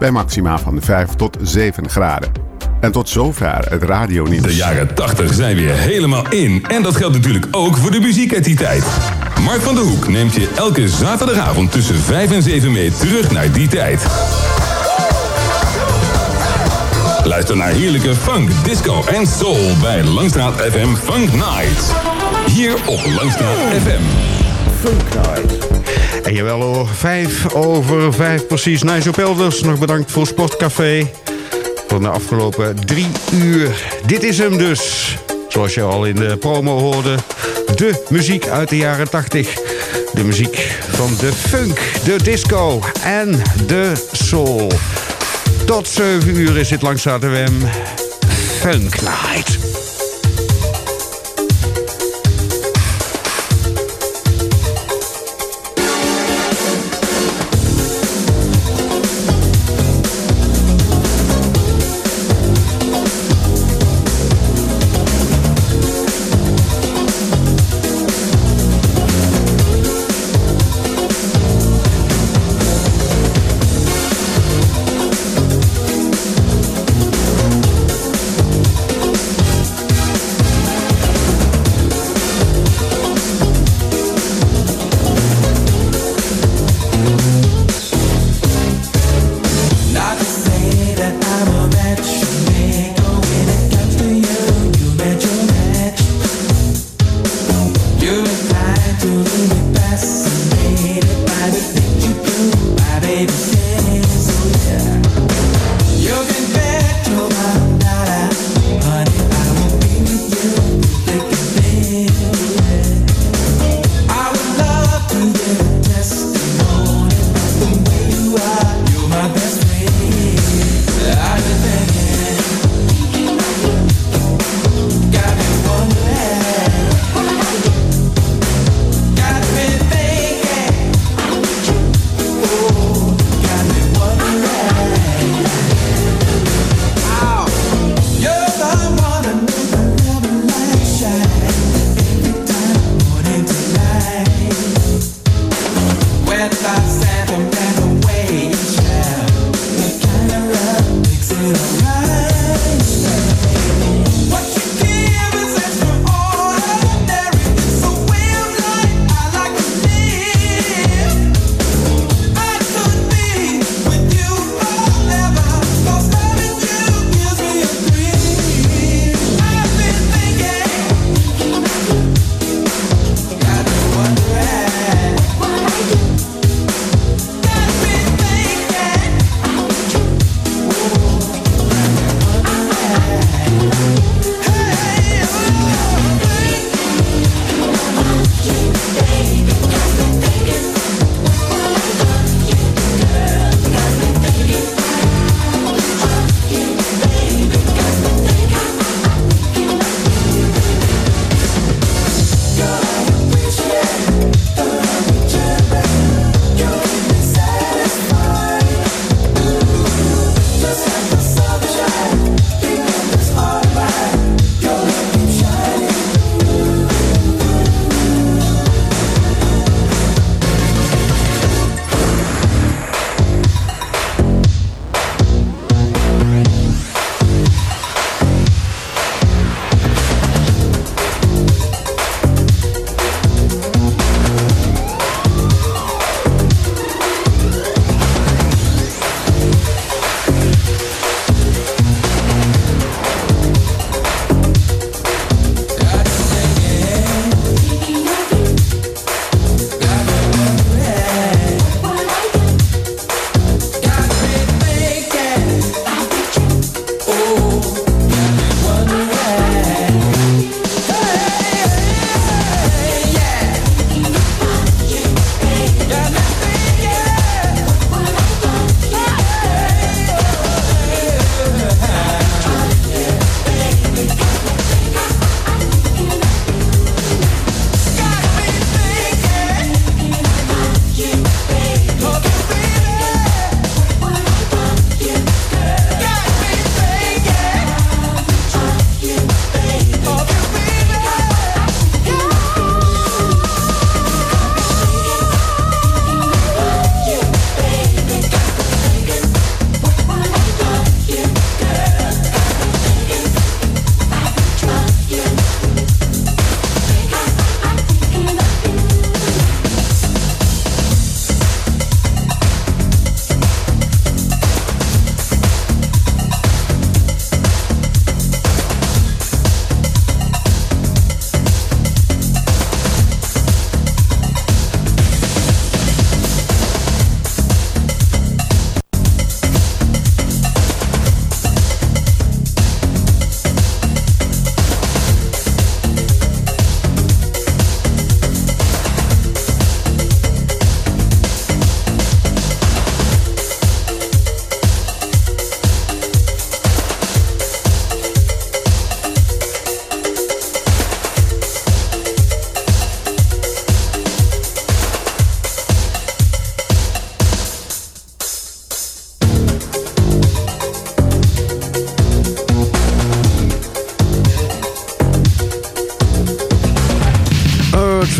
bij maxima van 5 tot 7 graden. En tot zover het radionieuws. De jaren 80 zijn weer helemaal in. En dat geldt natuurlijk ook voor de muziek uit die tijd. Mark van der Hoek neemt je elke zaterdagavond tussen 5 en 7 mee terug naar die tijd. Luister naar heerlijke funk, disco en soul bij Langstraat FM Funk Night. Hier op Langstraat FM. Funk Night. En jawel hoor, vijf over vijf precies. Nigel Pelders, nog bedankt voor Sportcafé. Voor de afgelopen drie uur. Dit is hem dus. Zoals je al in de promo hoorde. De muziek uit de jaren 80. De muziek van de funk, de disco en de soul. Tot 7 uur is dit langs WM. Funk Night.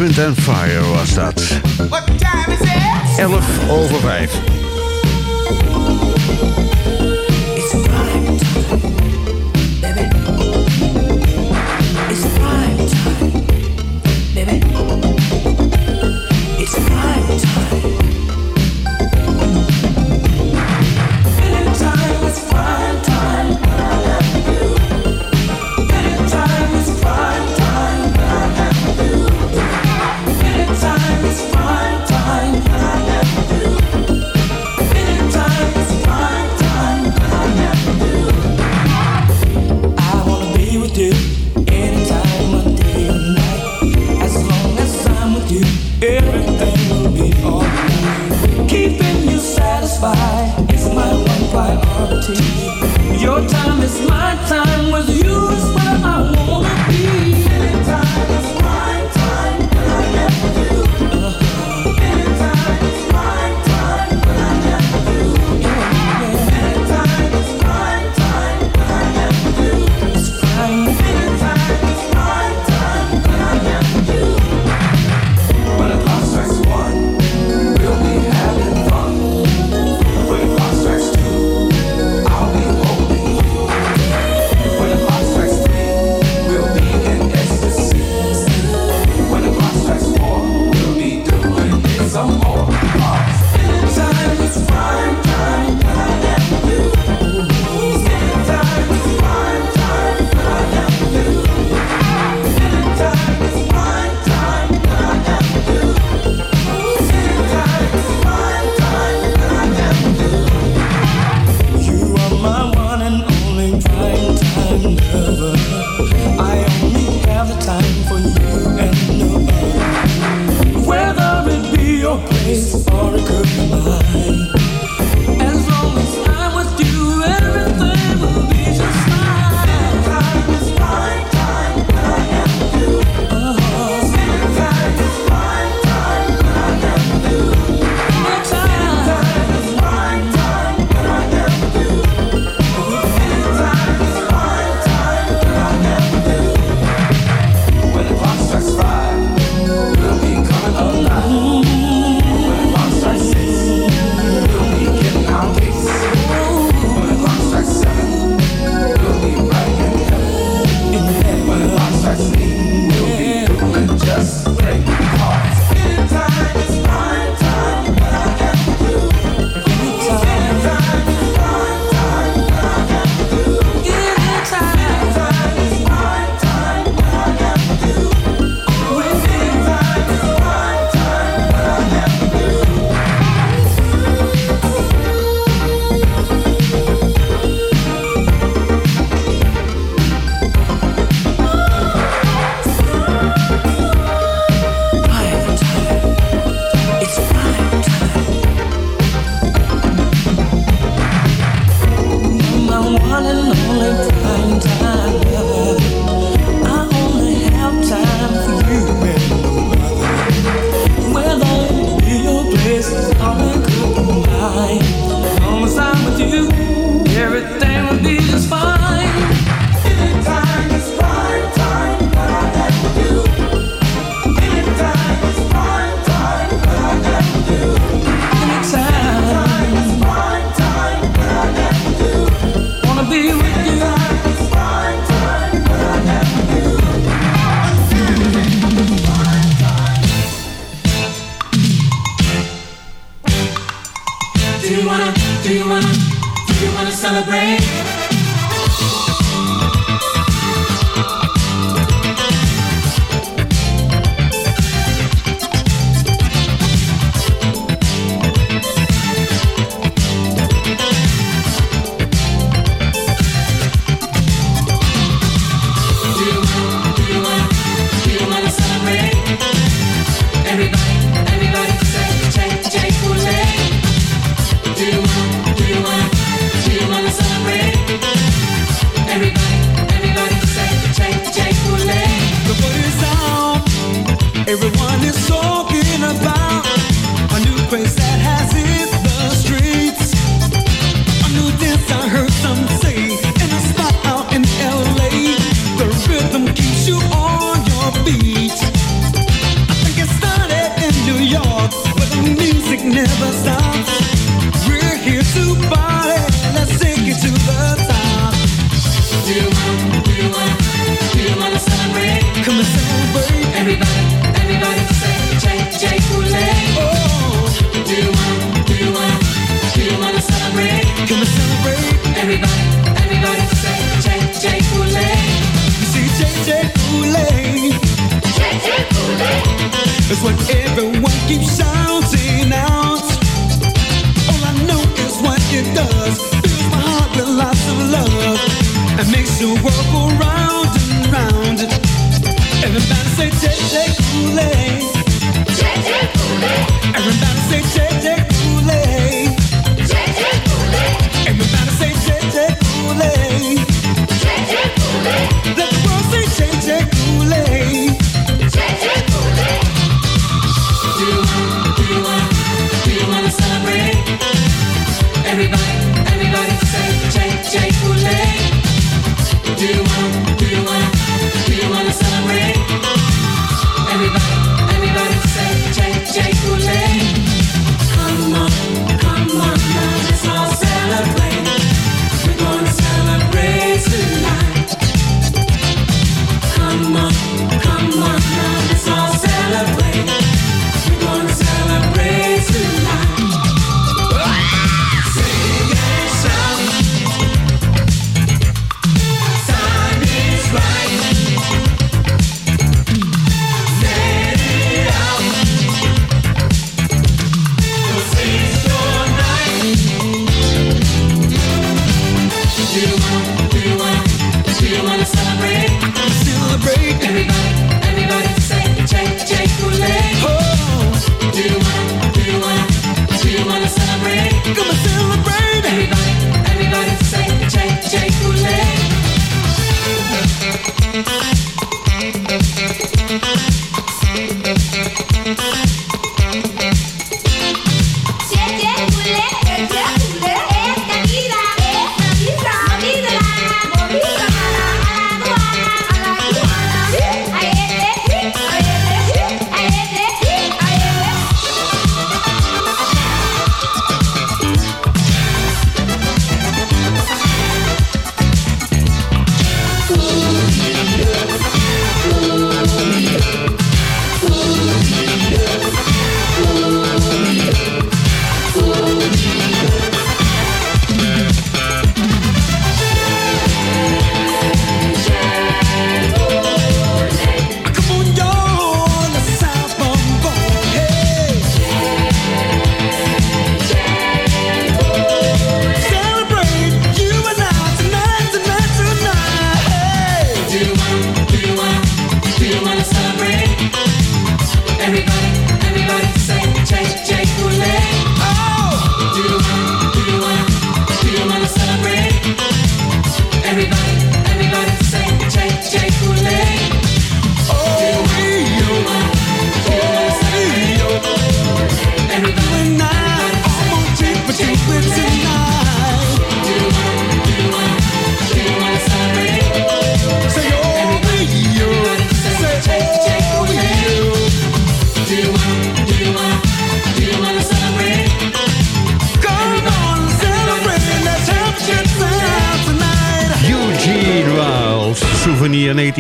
Wind and Fire was dat.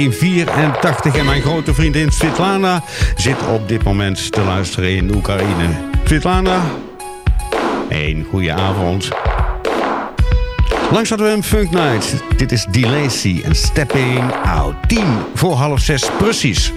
1984. En mijn grote vriendin Svetlana zit op dit moment te luisteren in Oekraïne. Svetlana, een goede avond. Langs hadden we een Funk Night. Dit is DeLacy en Stepping Out. 10 voor half zes precies.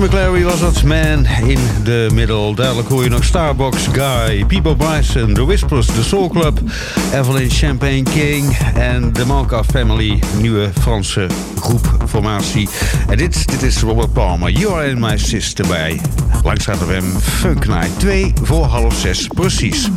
McLary was dat, Man in the Middle. Duidelijk hoor je nog Starbucks Guy, Peebo Bryson, The Whispers, The Soul Club, Evelyn Champagne King en de Malka Family, nieuwe Franse groepformatie. En dit, dit is Robert Palmer, You Are In My Sister bij Langstraat FM Funk Night, 2 voor half 6 precies.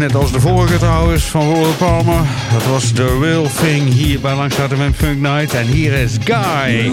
net als de vorige trouwens, van Royal Palmer. Dat was The Real Thing hier bij Langstraat Funk Night. En hier is Guy.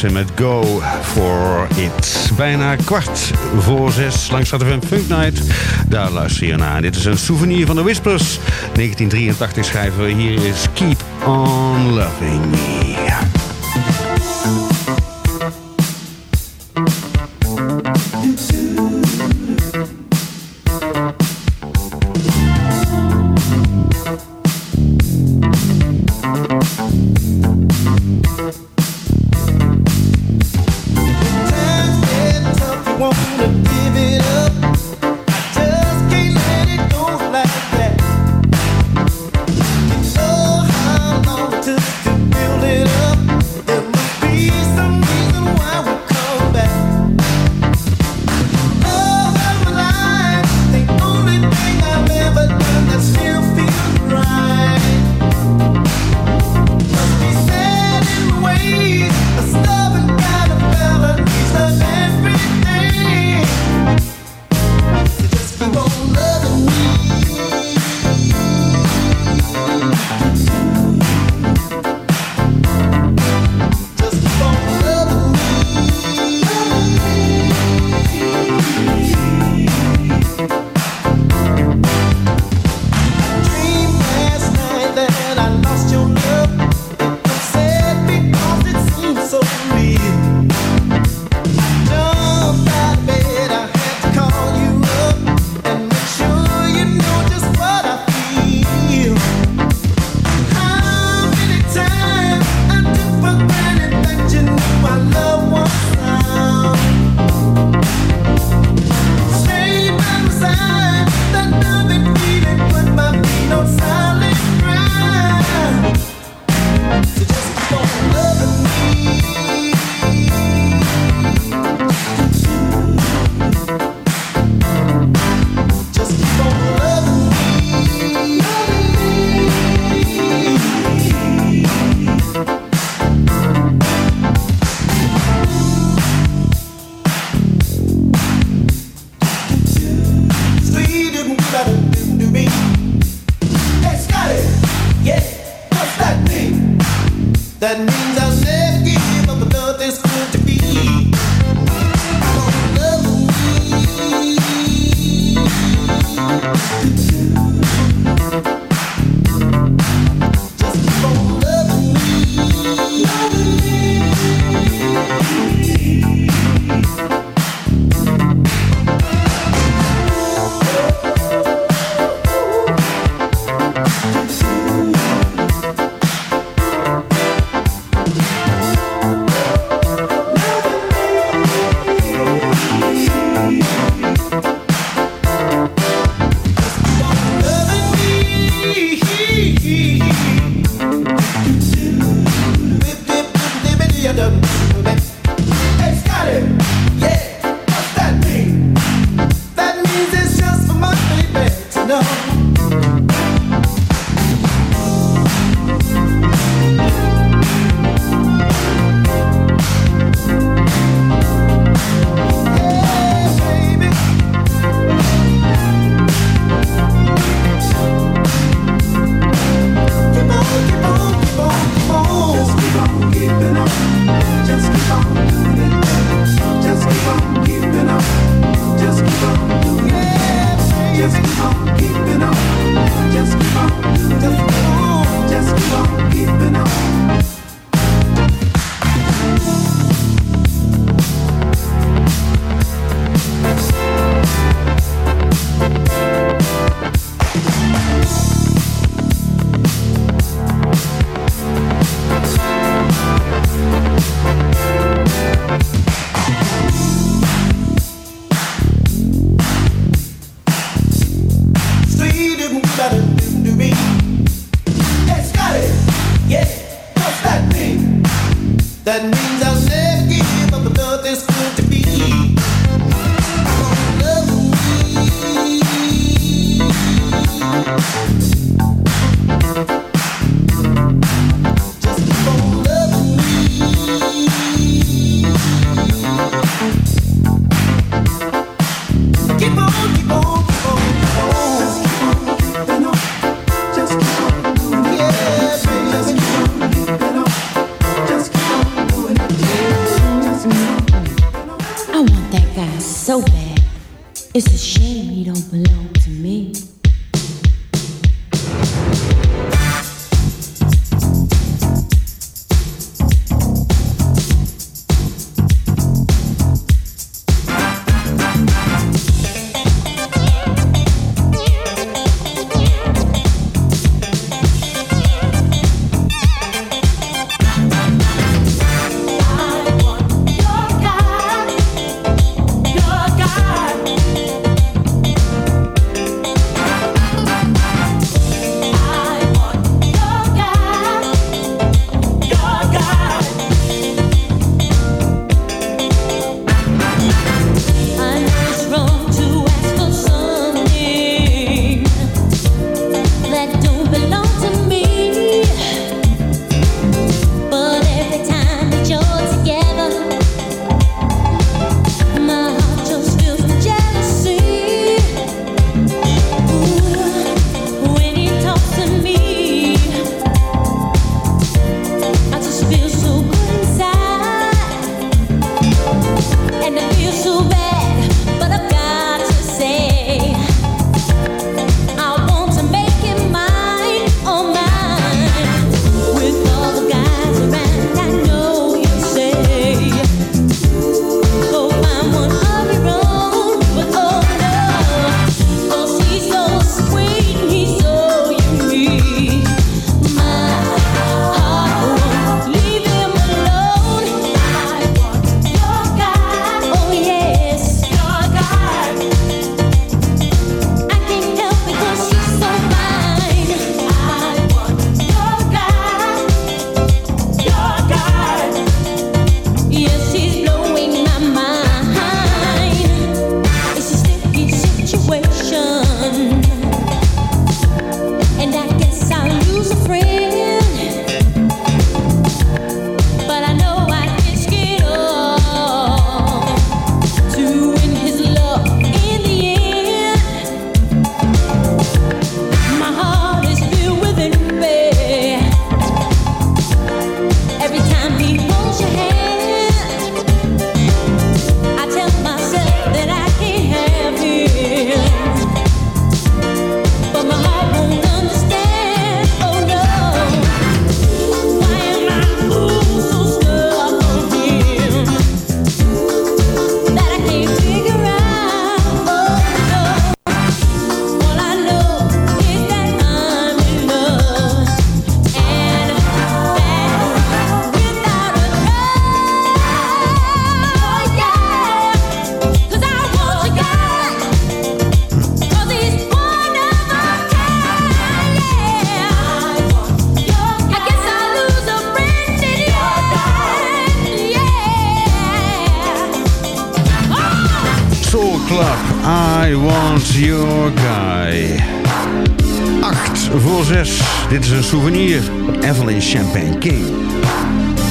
Jensen met Go For It. Bijna kwart voor zes langs ZFM Funk Night. Daar luister je naar. Dit is een souvenir van de Whispers. 1983 schrijven we hier is Keep On Loving Me. that means dit is een souvenir. Evelyn Champagne King.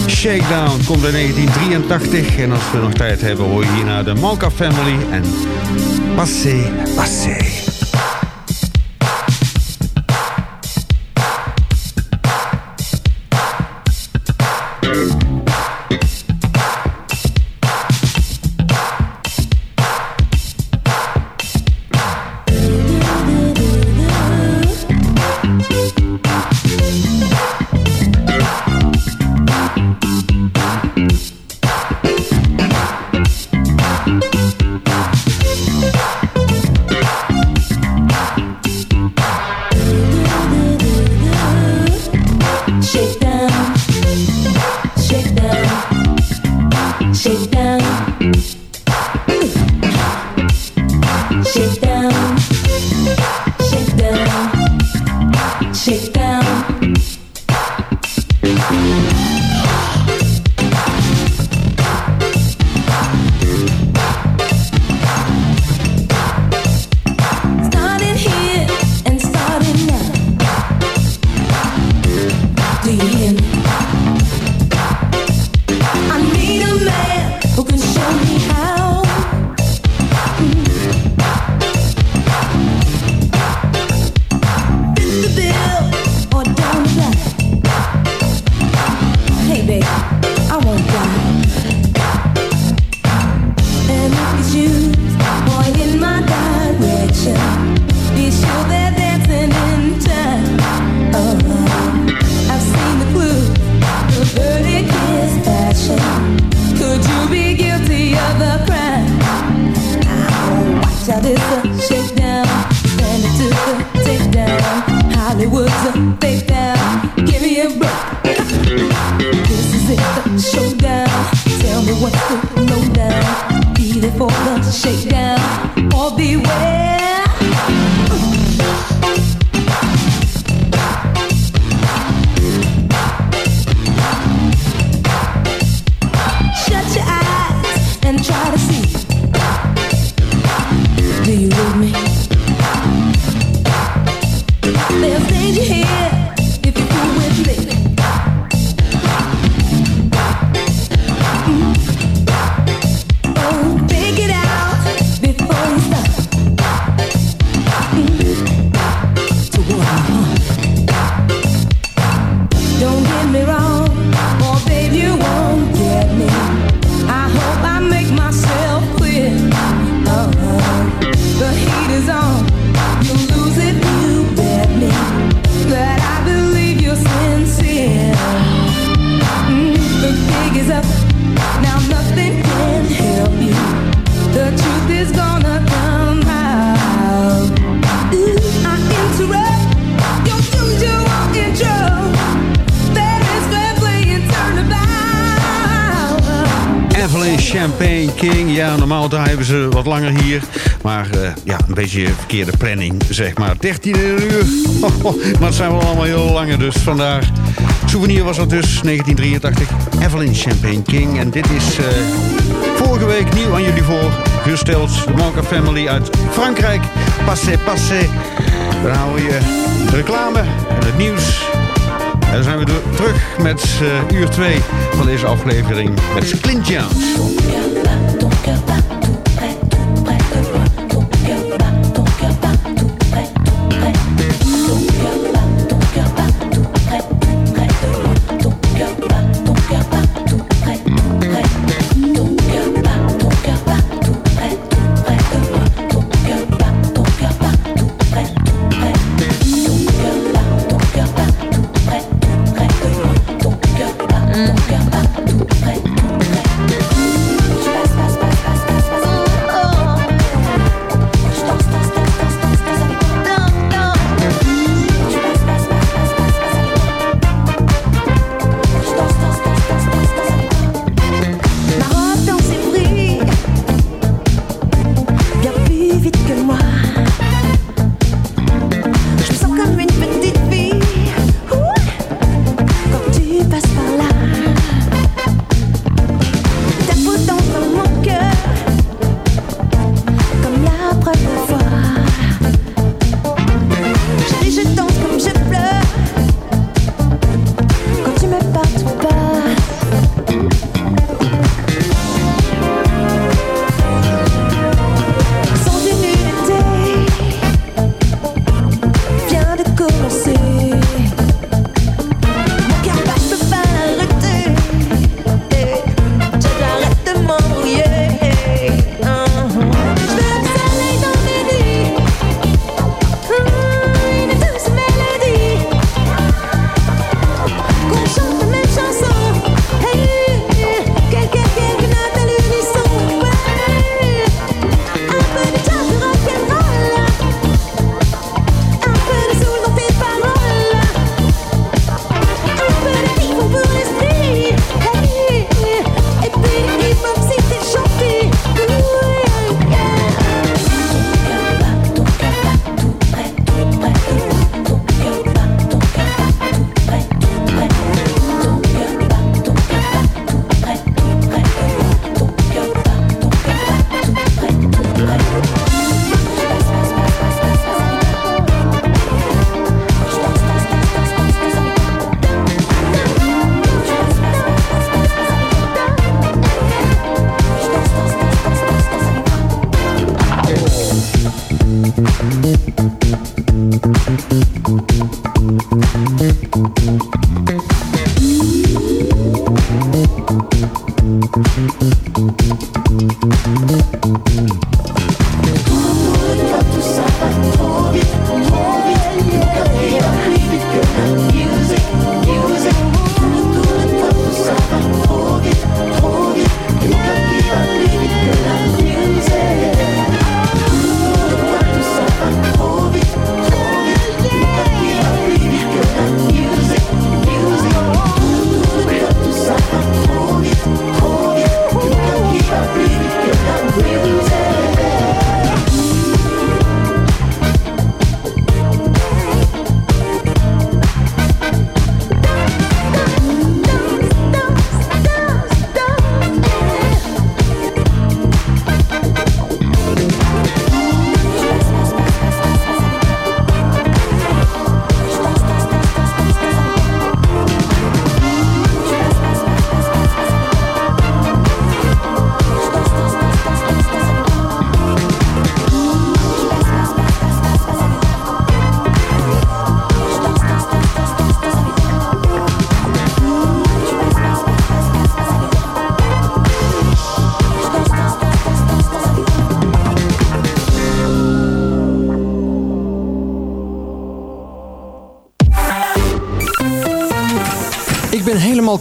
Shakedown komt in 1983. En als we nog tijd hebben, hoor je naar de Malka Family en Passé, Passé. Champagne King. Ja, normaal daar hebben ze wat langer hier. Maar eh, ja, een beetje verkeerde planning, zeg maar. 13 uur. Maar het zijn wel allemaal heel lange, dus vandaar. Souvenir was dat dus, 1983. Evelyn Champagne King. En dit is eh, vorige week nieuw aan jullie voor. Gesteld, Monka Family uit Frankrijk. Passe passé. Dan houden we je reclame en het nieuws en dan zijn we terug met uh, uur 2 van deze aflevering met Clint Jones.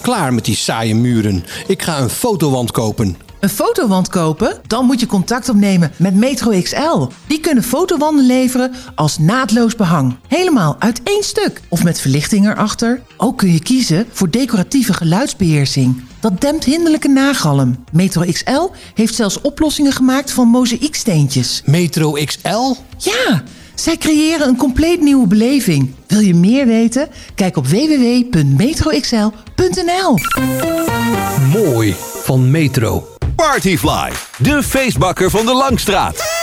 Klaar met die saaie muren. Ik ga een fotowand kopen. Een fotowand kopen? Dan moet je contact opnemen met Metro XL. Die kunnen fotowanden leveren als naadloos behang. Helemaal uit één stuk. Of met verlichting erachter. Ook kun je kiezen voor decoratieve geluidsbeheersing. Dat dempt hinderlijke nagalm. Metro XL heeft zelfs oplossingen gemaakt van mozaïeksteentjes. Metro XL? Ja, zij creëren een compleet nieuwe beleving. Wil je meer weten? Kijk op www.metroxl.nl Mooi van Metro. Partyfly, de feestbakker van de Langstraat.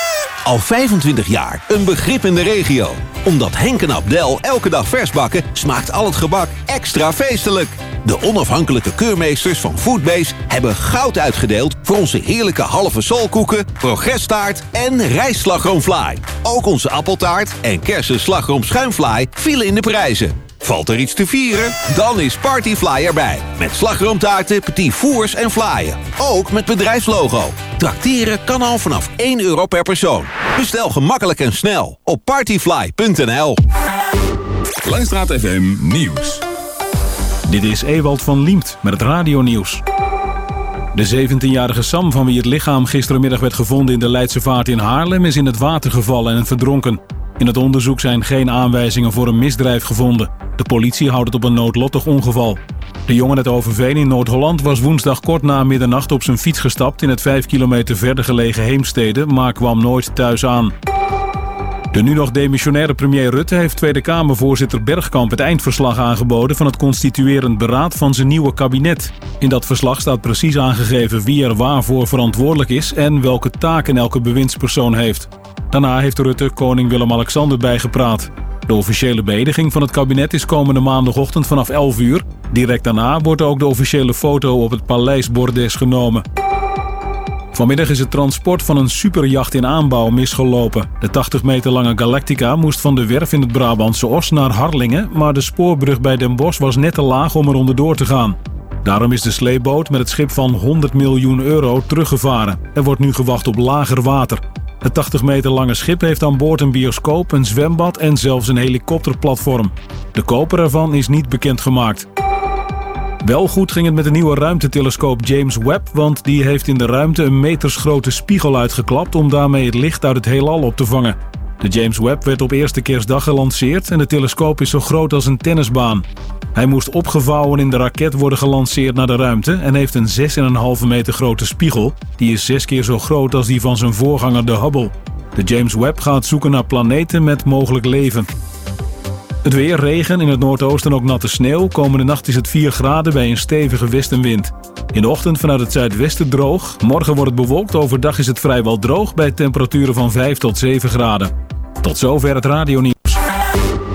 Al 25 jaar een begrip in de regio. Omdat Henk en Abdel elke dag vers bakken, smaakt al het gebak extra feestelijk. De onafhankelijke keurmeesters van Foodbase hebben goud uitgedeeld... voor onze heerlijke halve solkoeken, progresstaart en rijstslagroomfly. Ook onze appeltaart en kersen slagroom schuimfly vielen in de prijzen. Valt er iets te vieren? Dan is Partyfly erbij. Met slagroomtaarten, petit fours en flyen. Ook met bedrijfslogo. Trakteren kan al vanaf 1 euro per persoon. Bestel gemakkelijk en snel op partyfly.nl. Langstraat FM Nieuws. Dit is Ewald van Liemt met het radionieuws. De 17-jarige Sam, van wie het lichaam gisterenmiddag werd gevonden in de Leidse Vaart in Haarlem, is in het water gevallen en verdronken. In het onderzoek zijn geen aanwijzingen voor een misdrijf gevonden. De politie houdt het op een noodlottig ongeval. De jongen uit Overveen in Noord-Holland was woensdag kort na middernacht op zijn fiets gestapt in het 5 kilometer verder gelegen Heemstede, maar kwam nooit thuis aan. De nu nog demissionaire premier Rutte heeft Tweede Kamervoorzitter Bergkamp het eindverslag aangeboden van het constituerend beraad van zijn nieuwe kabinet. In dat verslag staat precies aangegeven wie er waarvoor verantwoordelijk is en welke taken elke bewindspersoon heeft. Daarna heeft Rutte koning Willem-Alexander bijgepraat. De officiële beëdiging van het kabinet is komende maandagochtend vanaf 11 uur. Direct daarna wordt ook de officiële foto op het Paleis Bordes genomen. Vanmiddag is het transport van een superjacht in aanbouw misgelopen. De 80 meter lange Galactica moest van de werf in het Brabantse Os naar Harlingen... maar de spoorbrug bij Den Bosch was net te laag om er onderdoor te gaan. Daarom is de sleepboot met het schip van 100 miljoen euro teruggevaren. Er wordt nu gewacht op lager water. Het 80 meter lange schip heeft aan boord een bioscoop, een zwembad en zelfs een helikopterplatform. De koper ervan is niet bekendgemaakt. Wel goed ging het met de nieuwe ruimtetelescoop James Webb, want die heeft in de ruimte een metersgrote spiegel uitgeklapt om daarmee het licht uit het heelal op te vangen. De James Webb werd op eerste kerstdag gelanceerd en de telescoop is zo groot als een tennisbaan. Hij moest opgevouwen in de raket worden gelanceerd naar de ruimte en heeft een 6,5 meter grote spiegel. Die is zes keer zo groot als die van zijn voorganger de Hubble. De James Webb gaat zoeken naar planeten met mogelijk leven. Het weer, regen, in het noordoosten ook natte sneeuw. Komende nacht is het 4 graden bij een stevige westenwind. In de ochtend vanuit het zuidwesten droog. Morgen wordt het bewolkt, overdag is het vrijwel droog... bij temperaturen van 5 tot 7 graden. Tot zover het radionieuws.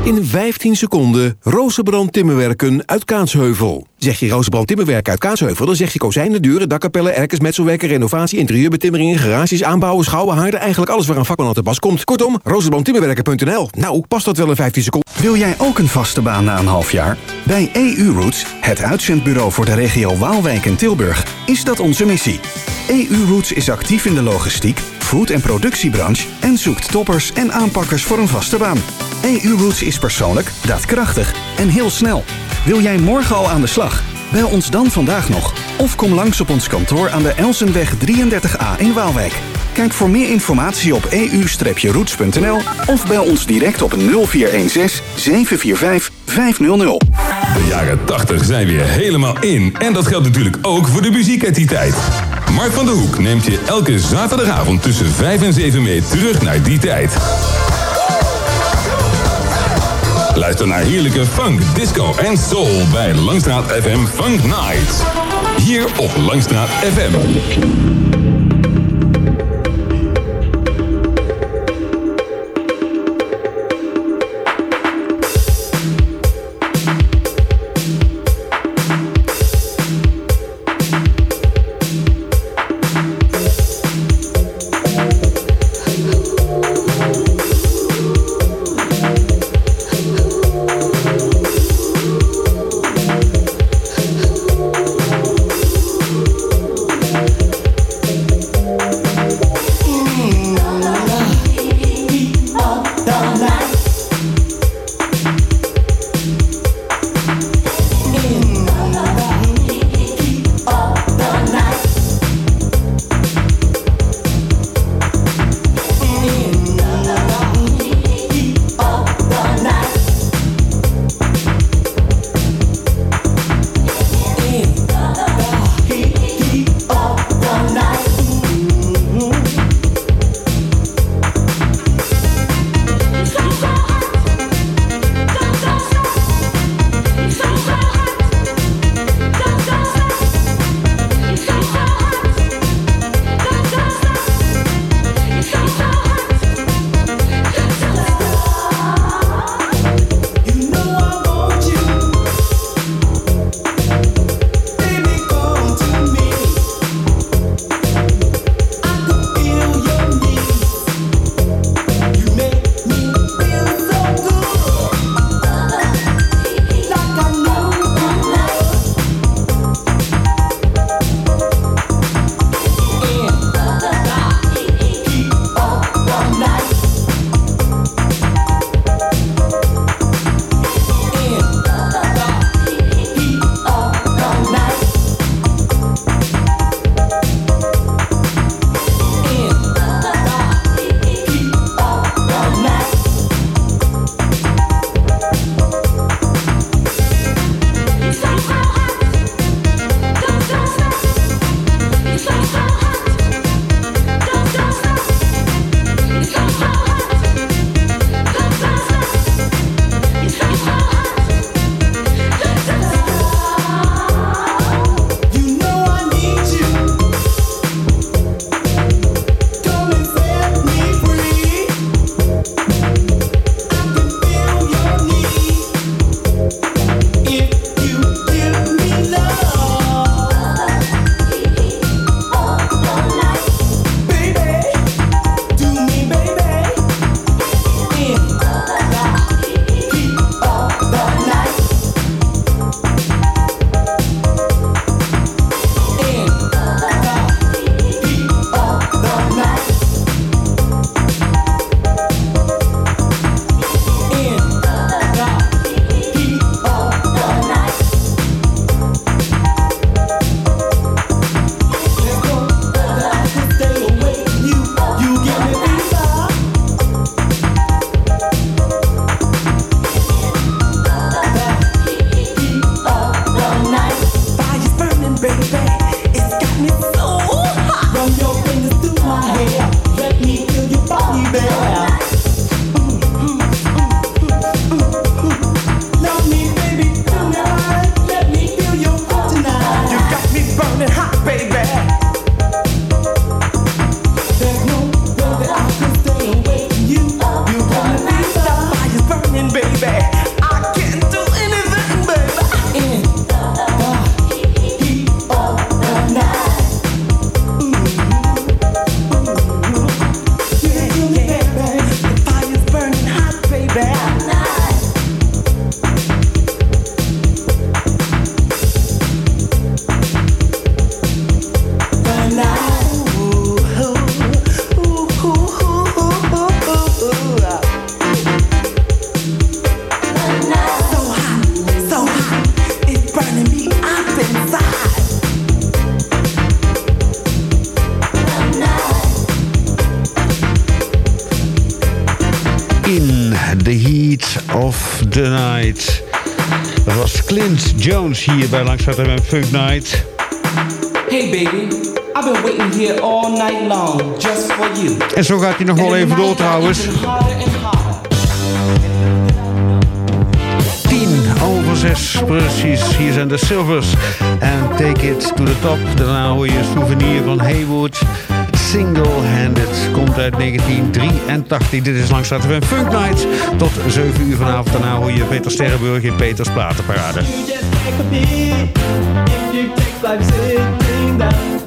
In 15 seconden Rozenbrand Timmerwerken uit Kaatsheuvel. Zeg je Rozenbrand Timmerwerken uit Kaatsheuvel... dan zeg je kozijnen, deuren, dakkapellen, erkers, metselwerken... renovatie, interieurbetimmeringen, garages, aanbouwen, schouwen, haarden... eigenlijk alles waar een vakman aan te pas komt. Kortom, rozenbrandtimmerwerken.nl. Nou, past dat wel in 15 seconden? Wil jij ook een vaste baan na een half jaar? Bij EU Roots, het uitzendbureau voor de regio Waalwijk en Tilburg, is dat onze missie. EU Roots is actief in de logistiek, food- en productiebranche en zoekt toppers en aanpakkers voor een vaste baan. EU Roots is persoonlijk, daadkrachtig en heel snel. Wil jij morgen al aan de slag? Bel ons dan vandaag nog of kom langs op ons kantoor aan de Elsenweg 33A in Waalwijk. Kijk voor meer informatie op eu-roots.nl of bel ons direct op 0416 745 500. De jaren 80 zijn weer helemaal in. En dat geldt natuurlijk ook voor de muziek uit die tijd. Mark van der Hoek neemt je elke zaterdagavond tussen 5 en 7 mee terug naar die tijd. Luister naar heerlijke funk, disco en soul bij Langstraat FM Funk Night. Hier op Langstraat FM. hier bij Langstraat en Funk Night. Hey baby, I've been waiting here all night long just for you. En zo gaat hij nog wel even door trouwens. 10 over zes, precies. Hier zijn de Silvers. En Take It to the Top. Daarna hoor je een souvenir van Haywood. Single Handed komt uit 1983. Dit is langs van Funk Night. Tot 7 uur vanavond. Daarna hoor je Peter Sterrenburg in Peters Platenparade. I could be if you take life sitting down.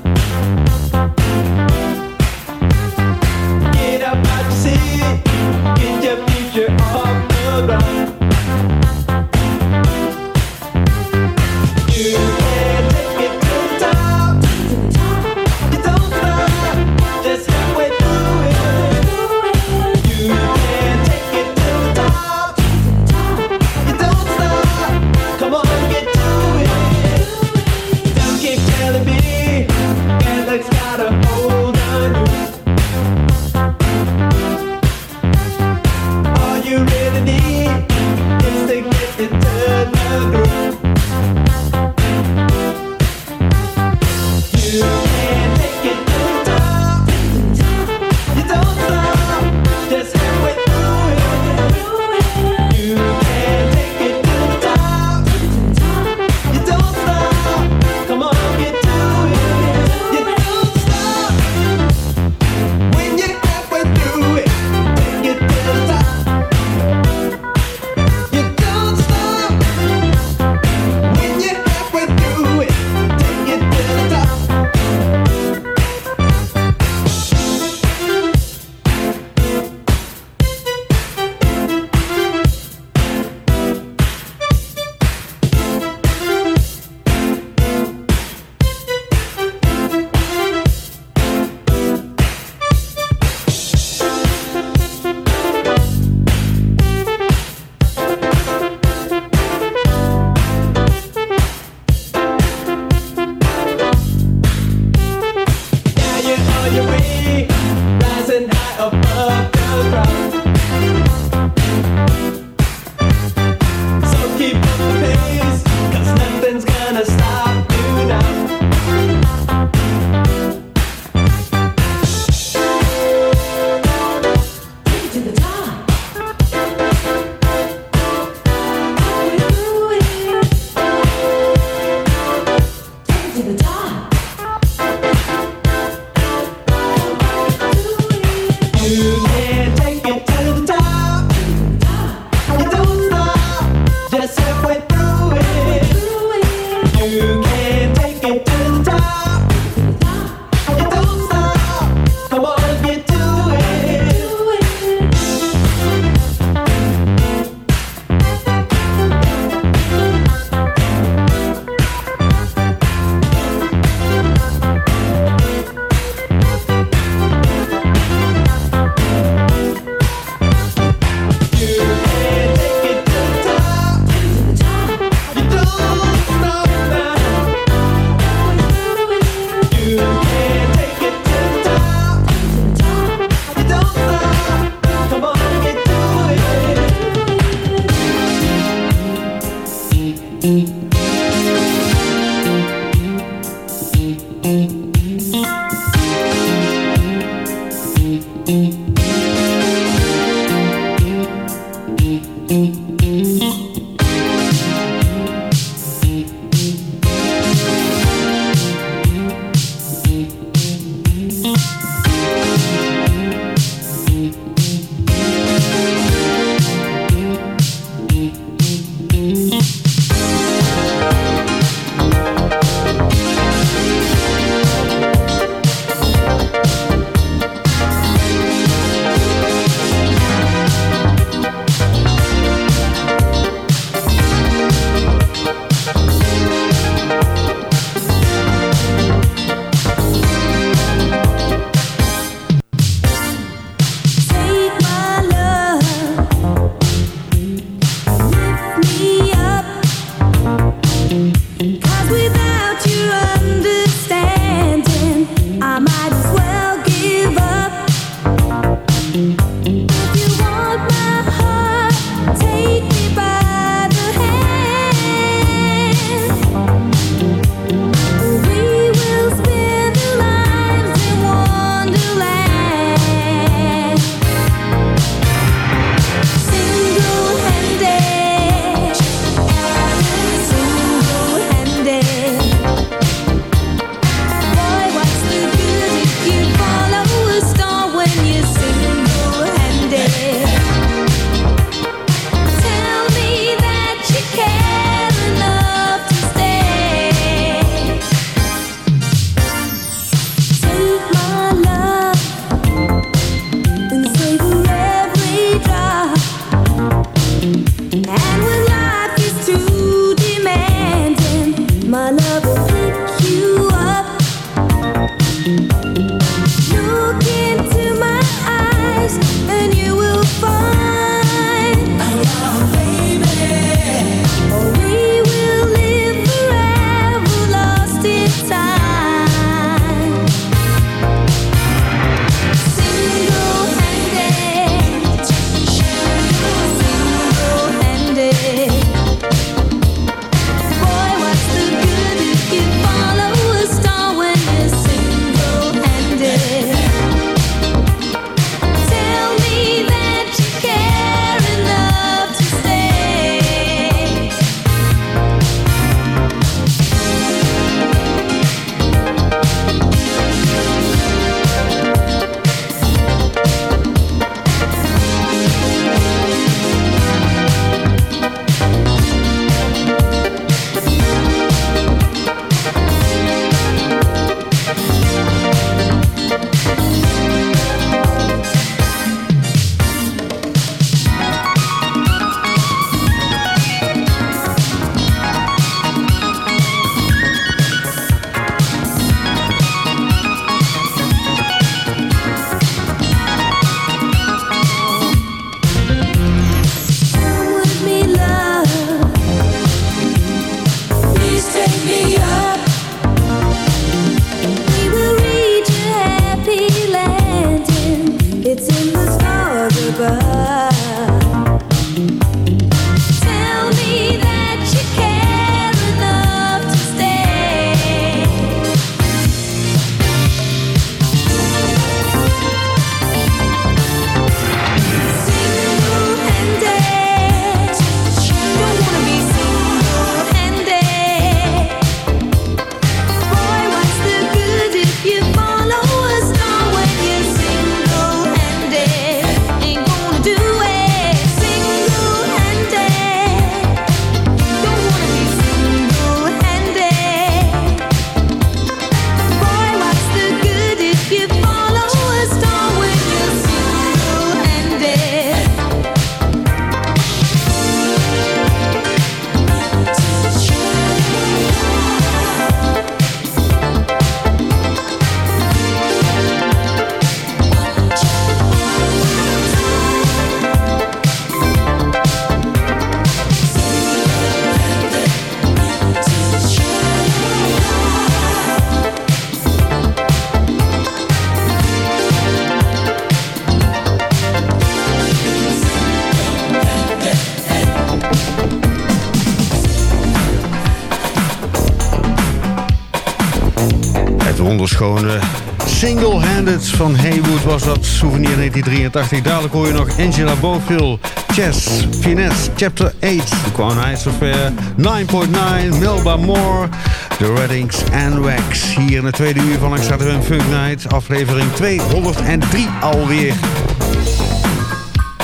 van Heywood was dat, Souvenir 1983. Dadelijk hoor je nog Angela Bofill, Chess, Finesse, Chapter 8, The Crown Heights Affair, 9.9, Melba Moore, The Reddings en Wax. Hier in de tweede uur van Extra Funk Night, aflevering 203 alweer.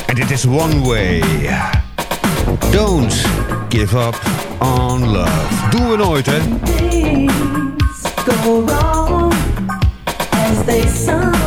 En dit is One Way. Don't give up on love. Doe we nooit, hè? go wrong as they sound.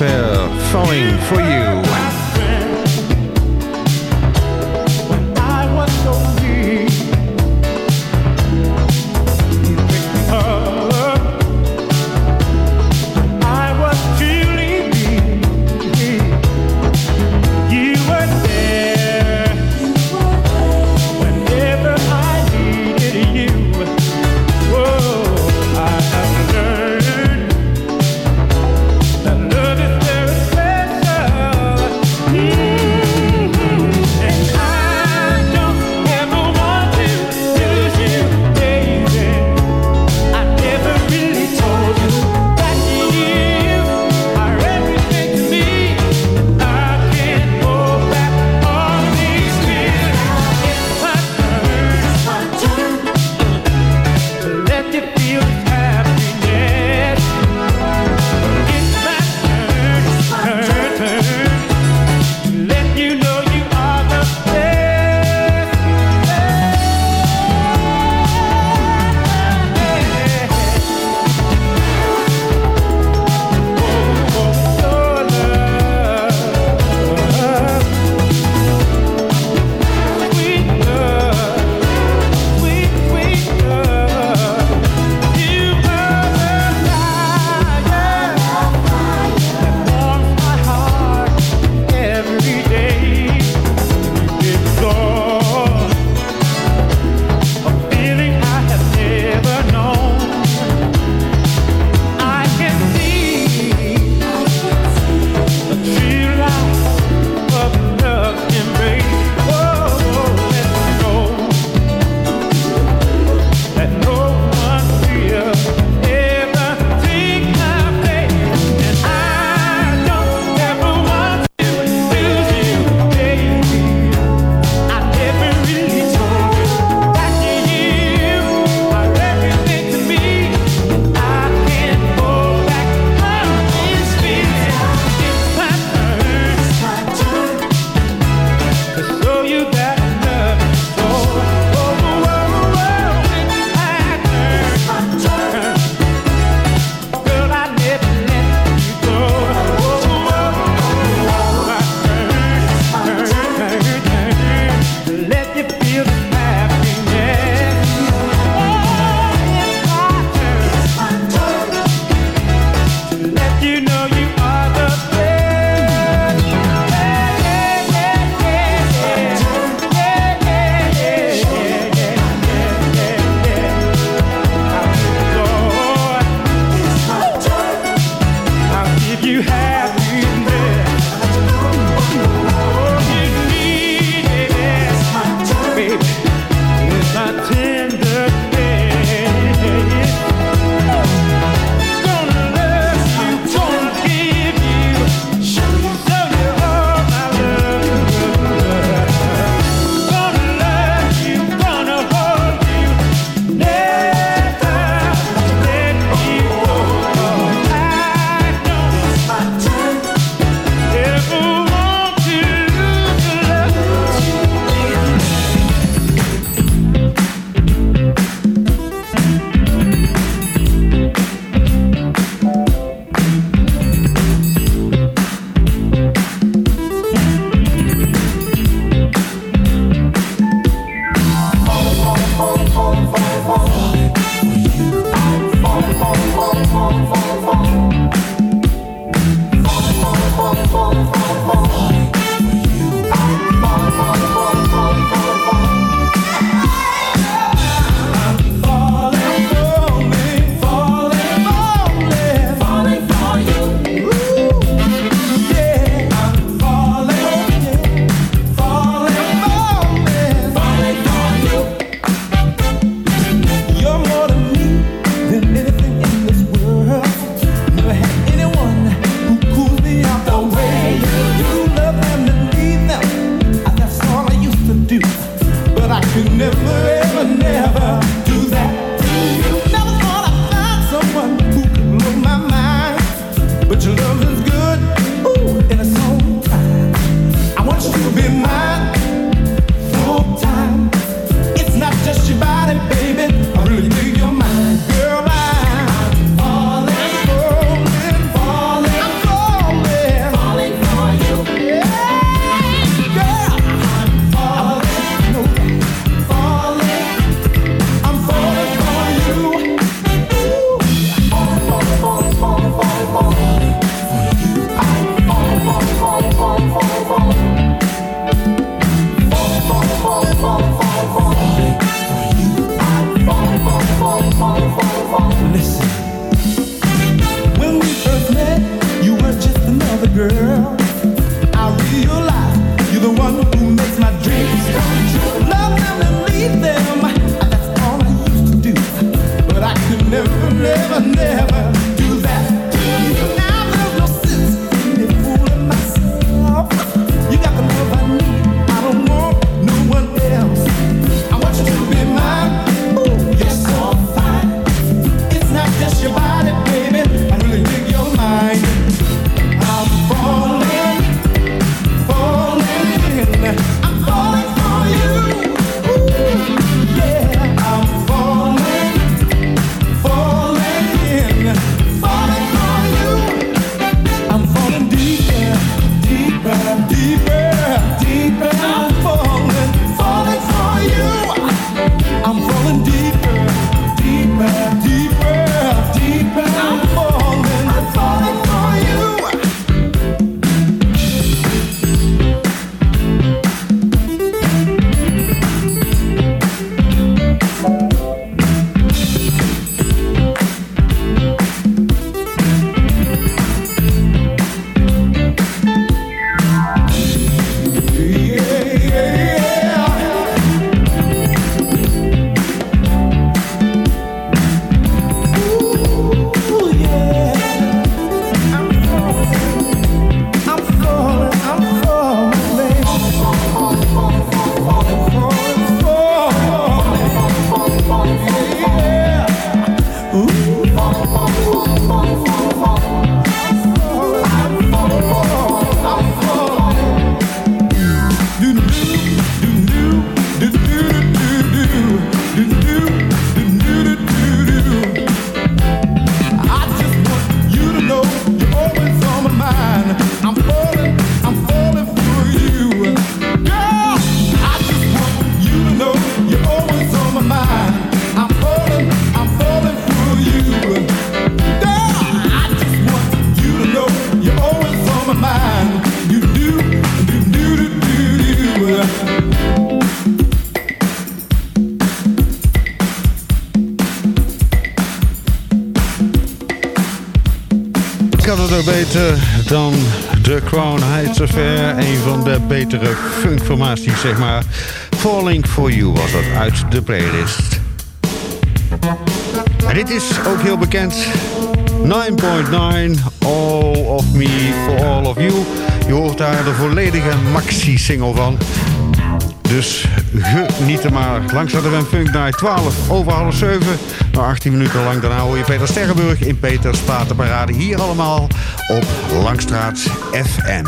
Affair. Falling for you. Uit de playlist. En dit is ook heel bekend. 9.9, All of Me for All of You. Je hoort daar de volledige maxi-single van. Dus geniet maar. Langs hadden we een Funk Night 12 over half 7. Nou, 18 minuten lang daarna hoor je Peter Sterrenburg in Peters Platenparade. Hier allemaal op Langstraat FM.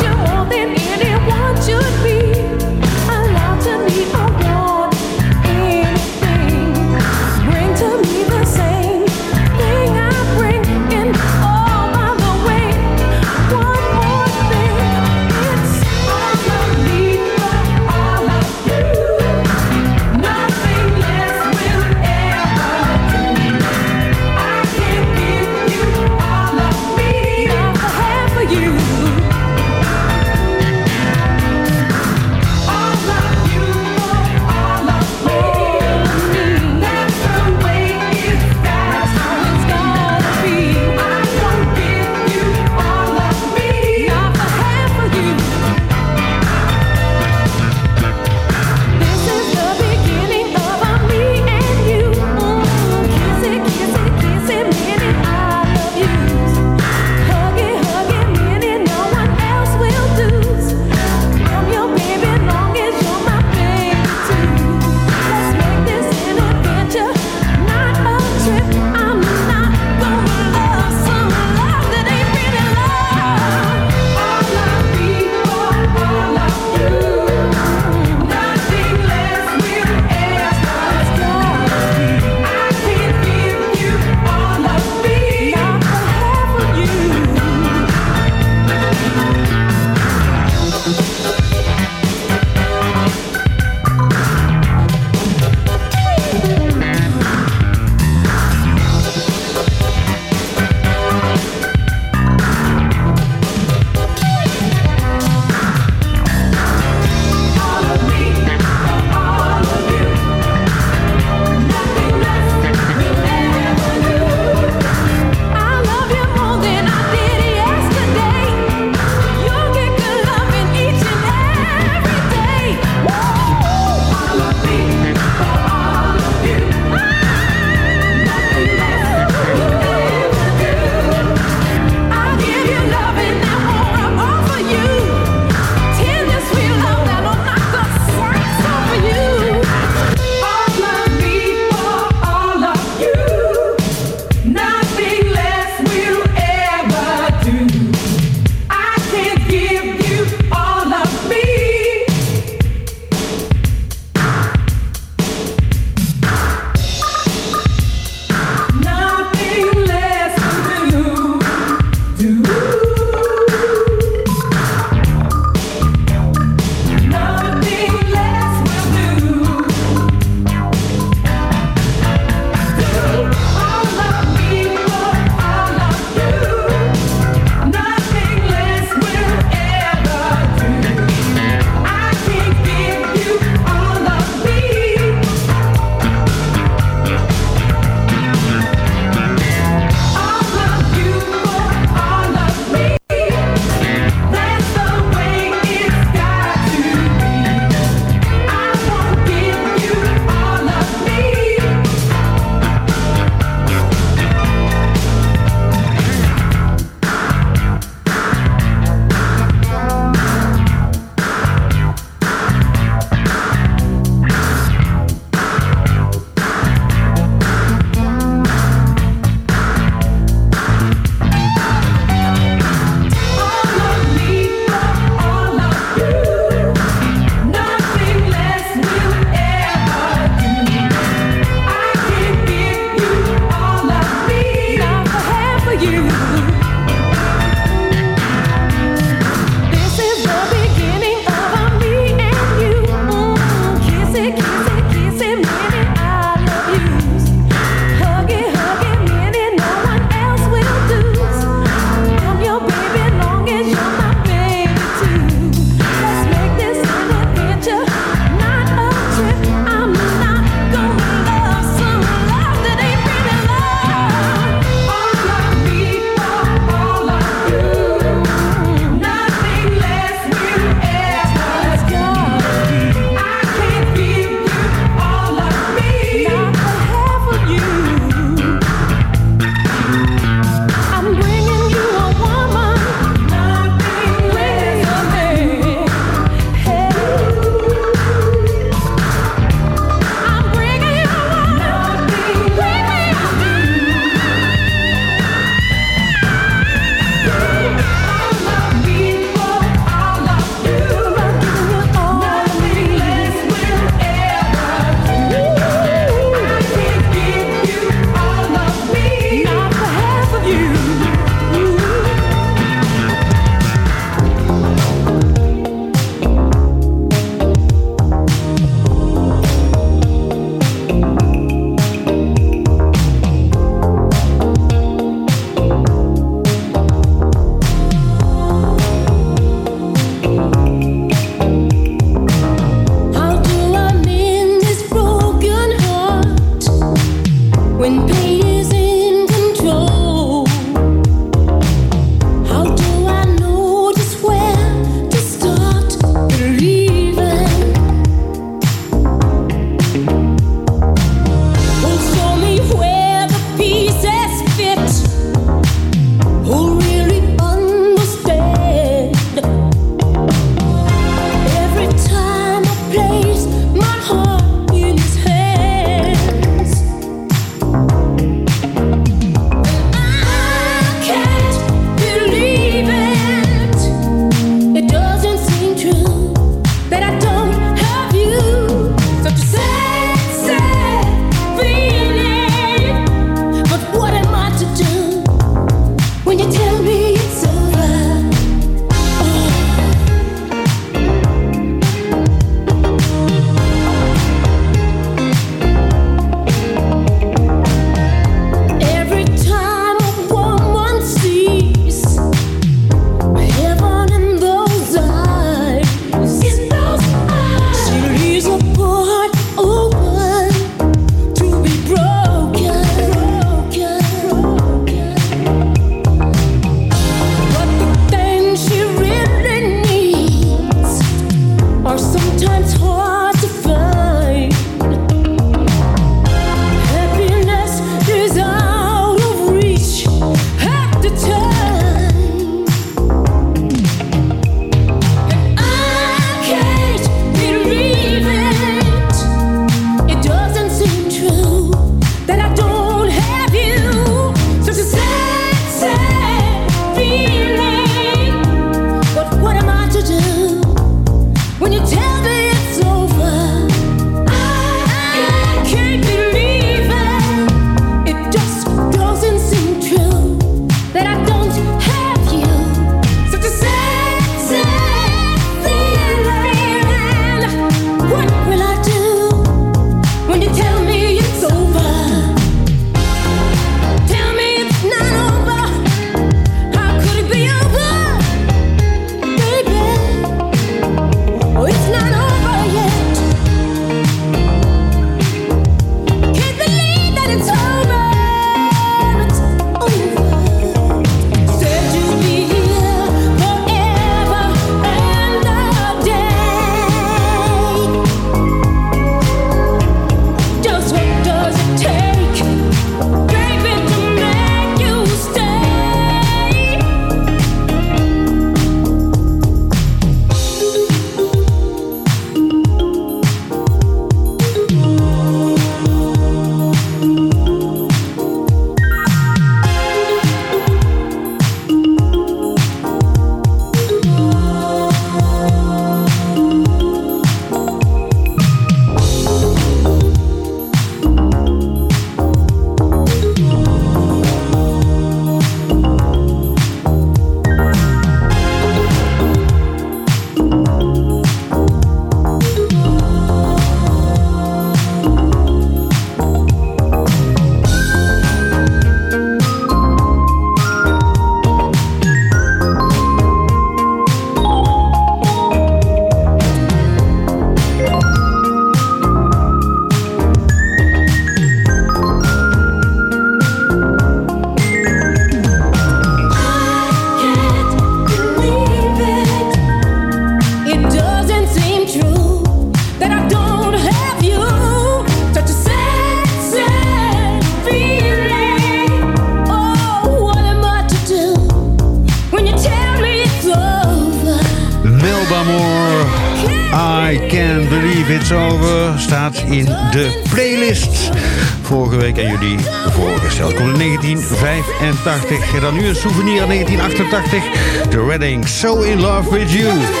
1985. En dan nu een souvenir aan 1988. The Redding, So In Love With You.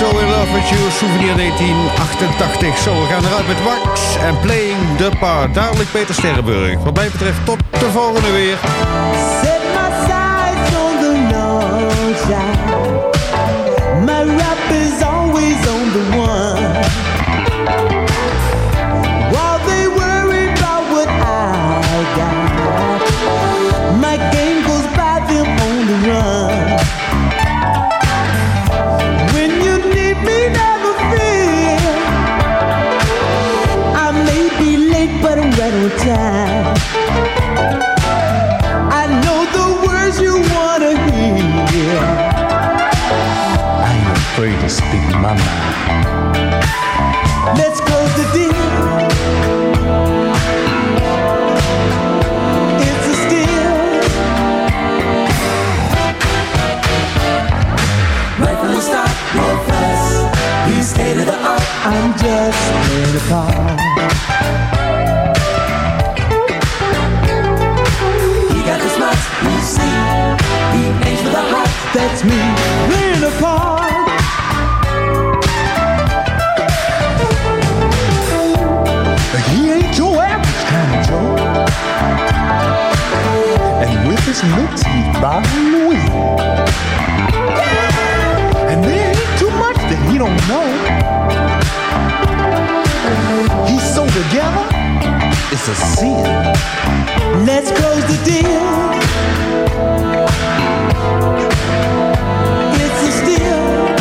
Love With You, souvenir 1988. Zo, we gaan eruit met Wax en Playing the Part. Dadelijk Peter Sterrenburg. Wat mij betreft tot de volgende weer. He got the you see. He the heart. That's me playing a part. He ain't your average kind of Joe. And with his. And too much that he don't know. It's a sin. Let's close the deal. It's a steal.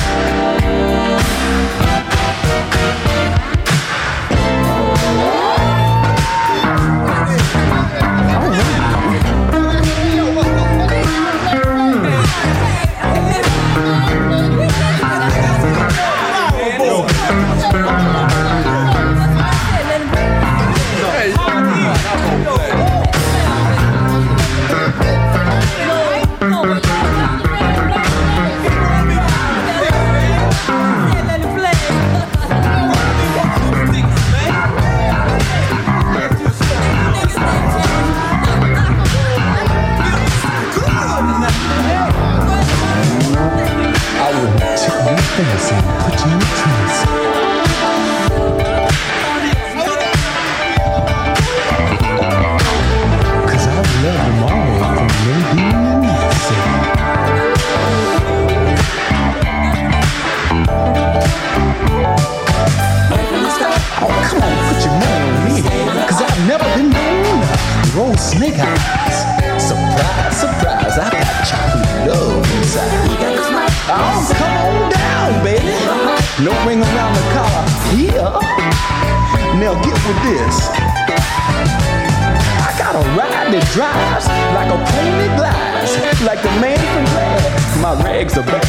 Like man from. My are bad.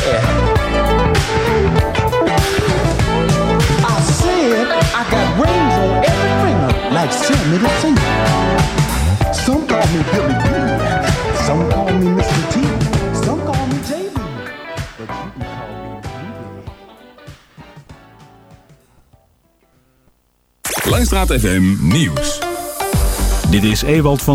I said I got on. Some call me Billy B, some call me Mr. T, FM Nieuws. Dit is Ewald van